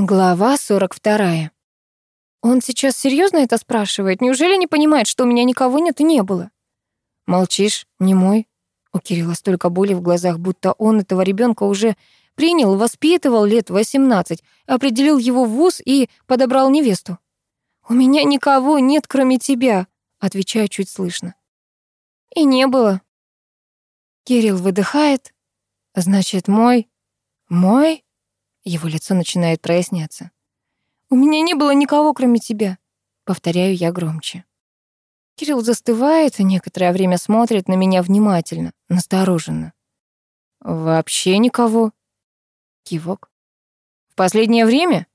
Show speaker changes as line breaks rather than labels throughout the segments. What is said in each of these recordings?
Глава 42. Он сейчас серьезно это спрашивает? Неужели не понимает, что у меня никого нет и не было? Молчишь, не мой. У Кирилла столько боли в глазах, будто он этого ребенка уже принял, воспитывал лет 18, определил его в вуз и подобрал невесту. «У меня никого нет, кроме тебя», — отвечаю чуть слышно. «И не было». Кирилл выдыхает. «Значит, мой? Мой?» Его лицо начинает проясняться. «У меня не было никого, кроме тебя», — повторяю я громче. Кирилл застывает и некоторое время смотрит на меня внимательно, настороженно. «Вообще никого?» Кивок. «В последнее время?»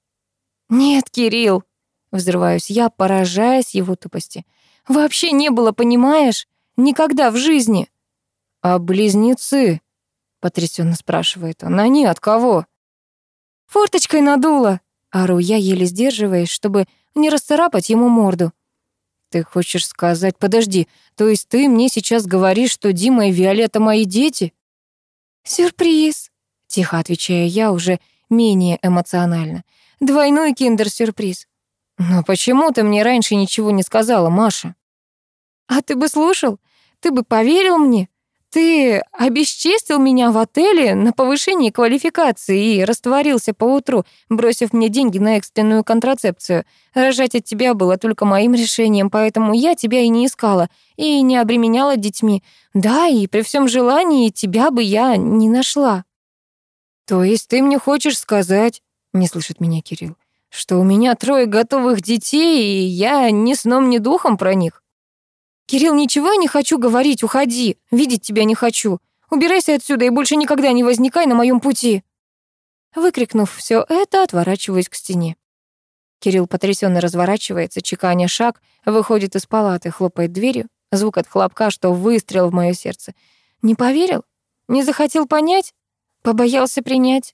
«Нет, Кирилл», — взрываюсь я, поражаясь его тупости. «Вообще не было, понимаешь? Никогда в жизни». «А близнецы?» — потрясенно спрашивает он. «Они от кого?» Форточкой надуло!» Ору я, еле сдерживаясь, чтобы не расцарапать ему морду. «Ты хочешь сказать... Подожди, то есть ты мне сейчас говоришь, что Дима и Виолетта мои дети?» «Сюрприз!» — тихо отвечаю я, уже менее эмоционально. «Двойной киндер-сюрприз». «Но почему ты мне раньше ничего не сказала, Маша?» «А ты бы слушал? Ты бы поверил мне? Ты обесчестил меня в отеле на повышении квалификации и растворился поутру, бросив мне деньги на экстренную контрацепцию. Рожать от тебя было только моим решением, поэтому я тебя и не искала, и не обременяла детьми. Да, и при всем желании тебя бы я не нашла». «То есть ты мне хочешь сказать, — не слышит меня Кирилл, — что у меня трое готовых детей, и я ни сном, ни духом про них?» «Кирилл, ничего я не хочу говорить, уходи. Видеть тебя не хочу. Убирайся отсюда и больше никогда не возникай на моем пути». Выкрикнув все это, отворачиваюсь к стене. Кирилл потрясенно разворачивается, чеканя шаг, выходит из палаты, хлопает дверью. Звук от хлопка, что выстрел в мое сердце. Не поверил? Не захотел понять? Побоялся принять?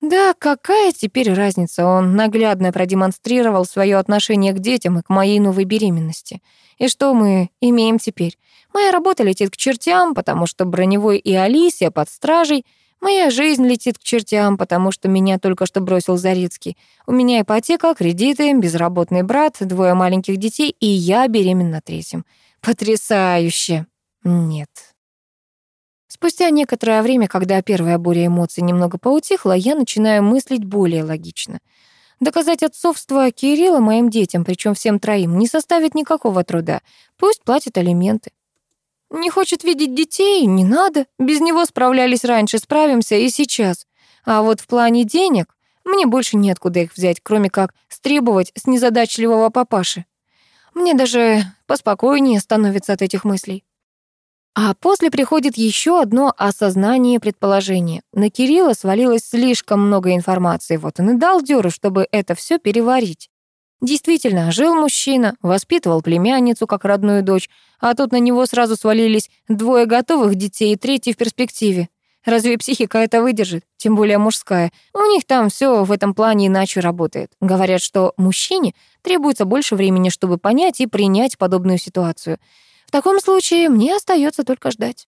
Да, какая теперь разница? Он наглядно продемонстрировал свое отношение к детям и к моей новой беременности. И что мы имеем теперь? Моя работа летит к чертям, потому что Броневой и Алисия под стражей. Моя жизнь летит к чертям, потому что меня только что бросил Зарецкий. У меня ипотека, кредиты, безработный брат, двое маленьких детей, и я беременна третьим. Потрясающе! Нет. Спустя некоторое время, когда первая буря эмоций немного поутихла, я начинаю мыслить более логично. Доказать отцовство Кирилла моим детям, причем всем троим, не составит никакого труда. Пусть платят алименты. Не хочет видеть детей? Не надо. Без него справлялись раньше, справимся и сейчас. А вот в плане денег мне больше неоткуда их взять, кроме как стребовать с незадачливого папаши. Мне даже поспокойнее становится от этих мыслей. А после приходит еще одно осознание предположения. На Кирилла свалилось слишком много информации, вот он и дал дёру, чтобы это все переварить. Действительно, жил мужчина, воспитывал племянницу как родную дочь, а тут на него сразу свалились двое готовых детей и третий в перспективе. Разве психика это выдержит? Тем более мужская. У них там все в этом плане иначе работает. Говорят, что мужчине требуется больше времени, чтобы понять и принять подобную ситуацию. В таком случае мне остается только ждать.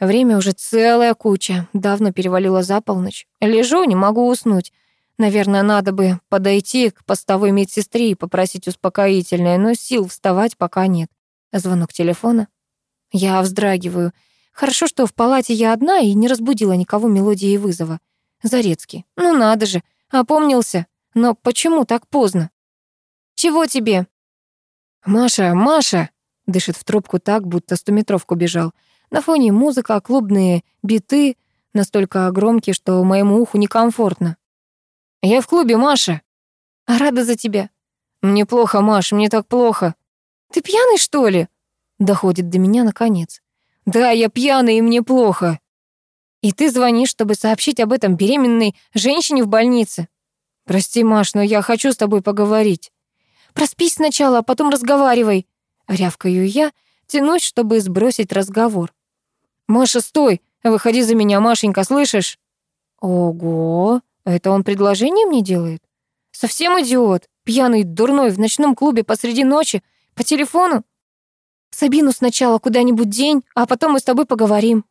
Время уже целая куча, давно перевалило за полночь. Лежу, не могу уснуть. Наверное, надо бы подойти к постовой медсестре и попросить успокоительное, но сил вставать пока нет. Звонок телефона. Я вздрагиваю. Хорошо, что в палате я одна и не разбудила никого мелодией вызова. Зарецкий. Ну надо же, опомнился. Но почему так поздно? «Чего тебе?» «Маша, Маша!» Дышит в трубку так, будто стометровку бежал. На фоне музыка, клубные биты, настолько громкие, что моему уху некомфортно. «Я в клубе, Маша!» «А рада за тебя!» «Мне плохо, Маш, мне так плохо!» «Ты пьяный, что ли?» Доходит до меня наконец. «Да, я пьяный, и мне плохо!» «И ты звонишь, чтобы сообщить об этом беременной женщине в больнице?» «Прости, Маш, но я хочу с тобой поговорить». «Проспись сначала, а потом разговаривай», Рявкаю я, тянусь, чтобы сбросить разговор. «Маша, стой! Выходи за меня, Машенька, слышишь?» «Ого! Это он предложение мне делает? Совсем идиот! Пьяный, дурной, в ночном клубе посреди ночи, по телефону? Сабину сначала куда-нибудь день, а потом мы с тобой поговорим».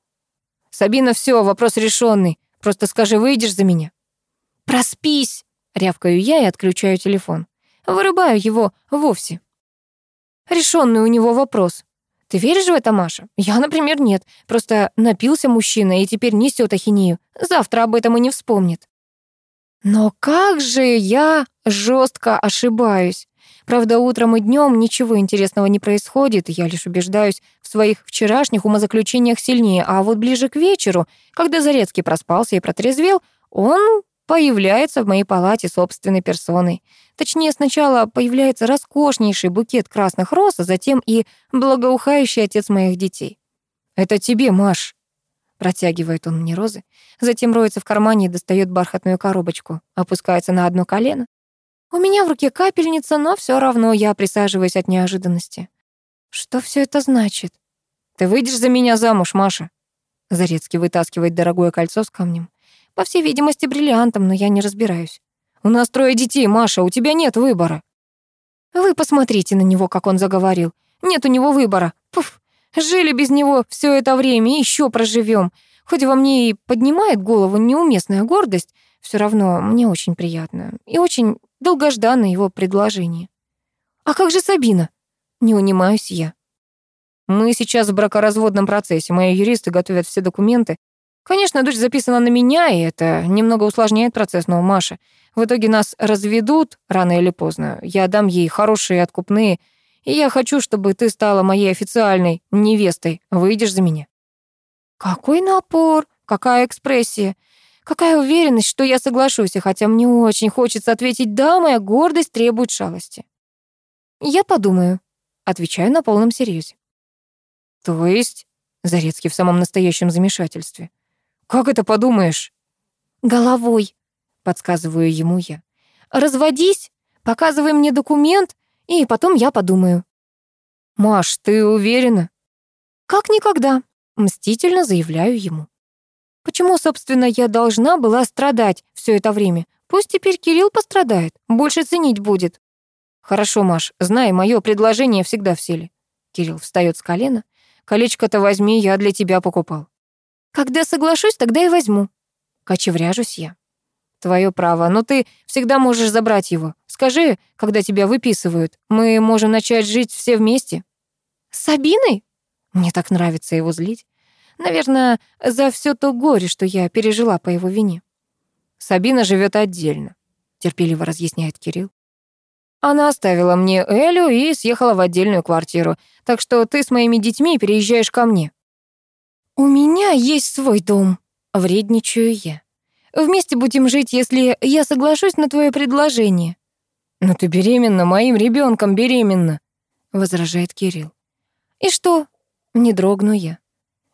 «Сабина, все, вопрос решенный. Просто скажи, выйдешь за меня?» «Проспись!» Рявкаю я и отключаю телефон. Вырубаю его вовсе. Решенный у него вопрос. Ты веришь в это, Маша? Я, например, нет. Просто напился мужчина и теперь несет ахинею. Завтра об этом и не вспомнит. Но как же я жестко ошибаюсь. Правда, утром и днем ничего интересного не происходит, я лишь убеждаюсь в своих вчерашних умозаключениях сильнее, а вот ближе к вечеру, когда Зарецкий проспался и протрезвел, он появляется в моей палате собственной персоной. Точнее, сначала появляется роскошнейший букет красных роз, а затем и благоухающий отец моих детей. «Это тебе, Маш», — протягивает он мне розы, затем роется в кармане и достает бархатную коробочку, опускается на одно колено. У меня в руке капельница, но все равно я присаживаюсь от неожиданности. Что все это значит? Ты выйдешь за меня замуж, Маша? Зарецкий вытаскивает дорогое кольцо с камнем. По всей видимости, бриллиантом, но я не разбираюсь. У нас трое детей, Маша, у тебя нет выбора. Вы посмотрите на него, как он заговорил. Нет у него выбора. Пуф, жили без него все это время и еще проживем. Хоть во мне и поднимает голову неуместная гордость, все равно мне очень приятно и очень долгожданное его предложение. «А как же Сабина?» Не унимаюсь я. «Мы сейчас в бракоразводном процессе. Мои юристы готовят все документы. Конечно, дочь записана на меня, и это немного усложняет процесс, но, Маша, в итоге нас разведут рано или поздно. Я дам ей хорошие откупные, и я хочу, чтобы ты стала моей официальной невестой. Выйдешь за меня». Какой напор, какая экспрессия. Какая уверенность, что я соглашусь, и хотя мне очень хочется ответить «да», моя гордость требует шалости. «Я подумаю», — отвечаю на полном серьезе. «То есть?» — Зарецкий в самом настоящем замешательстве. «Как это подумаешь?» «Головой», — подсказываю ему я. «Разводись, показывай мне документ, и потом я подумаю». «Маш, ты уверена?» «Как никогда», — мстительно заявляю ему. Почему, собственно, я должна была страдать все это время? Пусть теперь Кирилл пострадает, больше ценить будет. Хорошо, Маш, знай, мое предложение всегда в силе. Кирилл встает с колена. Колечко-то возьми, я для тебя покупал. Когда соглашусь, тогда и возьму. Кочевряжусь я. Твое право, но ты всегда можешь забрать его. Скажи, когда тебя выписывают, мы можем начать жить все вместе. С Сабиной? Мне так нравится его злить. Наверное, за все то горе, что я пережила по его вине. Сабина живет отдельно, терпеливо разъясняет Кирилл. Она оставила мне Элю и съехала в отдельную квартиру, так что ты с моими детьми переезжаешь ко мне. У меня есть свой дом, вредничаю я. Вместе будем жить, если я соглашусь на твое предложение. Но ты беременна, моим ребенком беременна, возражает Кирилл. И что? Не дрогну я.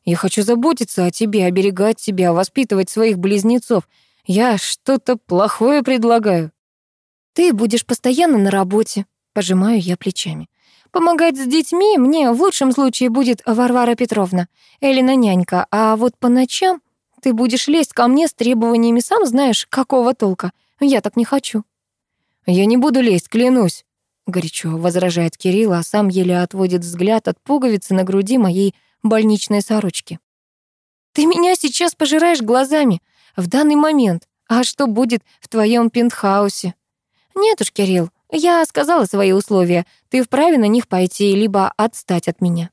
Я хочу заботиться о тебе, оберегать тебя, воспитывать своих близнецов. Я что-то плохое предлагаю. Ты будешь постоянно на работе, пожимаю я плечами. Помогать с детьми мне в лучшем случае будет Варвара Петровна, Элина нянька, а вот по ночам ты будешь лезть ко мне с требованиями, сам знаешь, какого толка. Я так не хочу. Я не буду лезть, клянусь, горячо возражает Кирилл, а сам еле отводит взгляд от пуговицы на груди моей больничной сорочки. «Ты меня сейчас пожираешь глазами, в данный момент. А что будет в твоем пентхаусе?» «Нет уж, Кирилл, я сказала свои условия. Ты вправе на них пойти, либо отстать от меня».